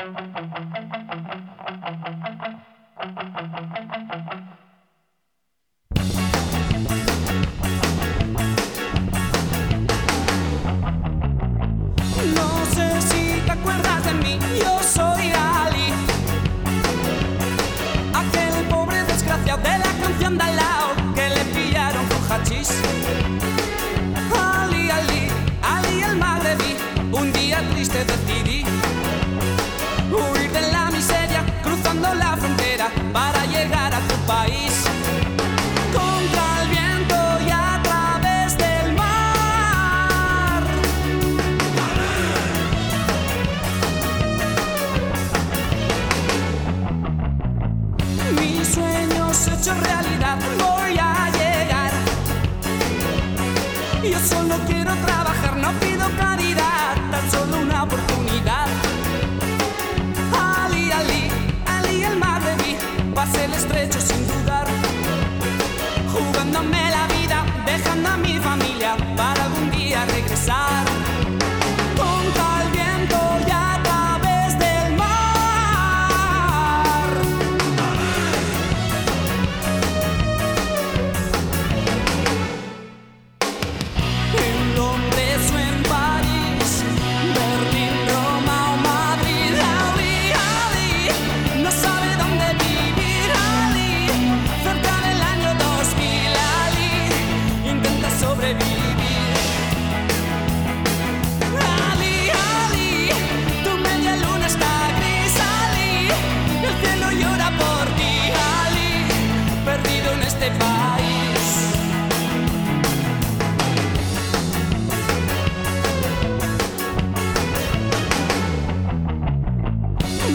No sé si te acuerdas de mí, yo soy Ali, aquel pobre desgraciado de la canción de Alao que le pillaron con hachis. Ali, Ali, Ali el mal de mí, un día triste de ti. Contra el viento y a través del mar. Mis sueños hechos realidad, voy a llegar. Yo solo quiero.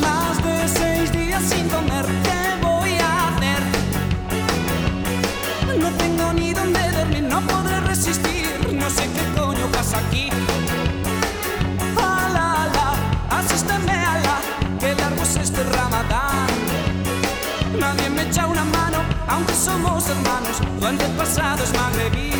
Más de seis días sin comer, voy a hacer? No tengo ni dónde ver ni no podré resistir. No sé qué coño pasa aquí. ¡Alá, alá! ¡Asísteme largo Quedamos este ramadán. Nadie me echa una mano aunque somos hermanos, antepasados magrebí.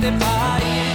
este país.